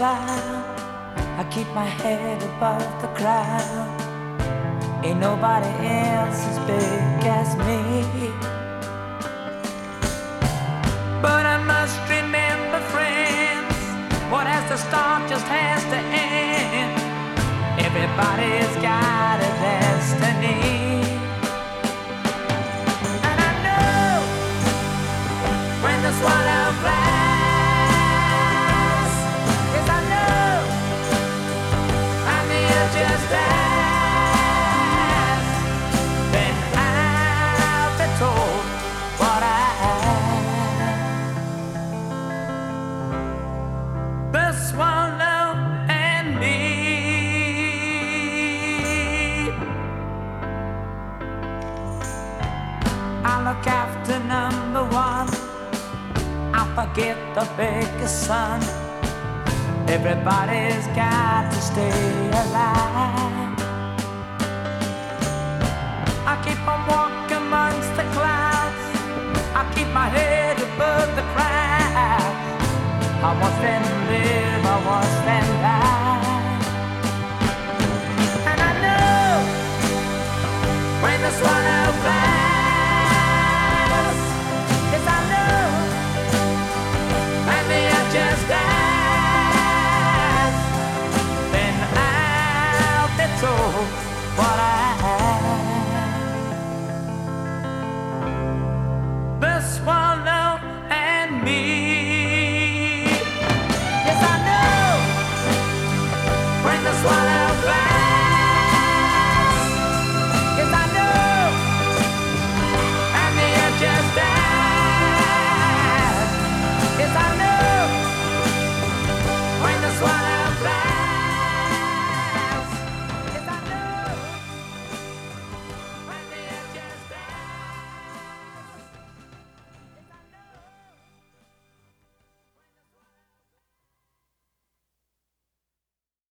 I keep my head above the crowd. Ain't nobody else as big as me. But I must remember, friends, what has to start just has to end. Everybody's got a destiny. And I know when the swallow flies, after number one. I forget the biggest son. Everybody's got to stay alive. I keep on walking amongst the clouds. I keep my head above the crowd. I watch them live, I watch What I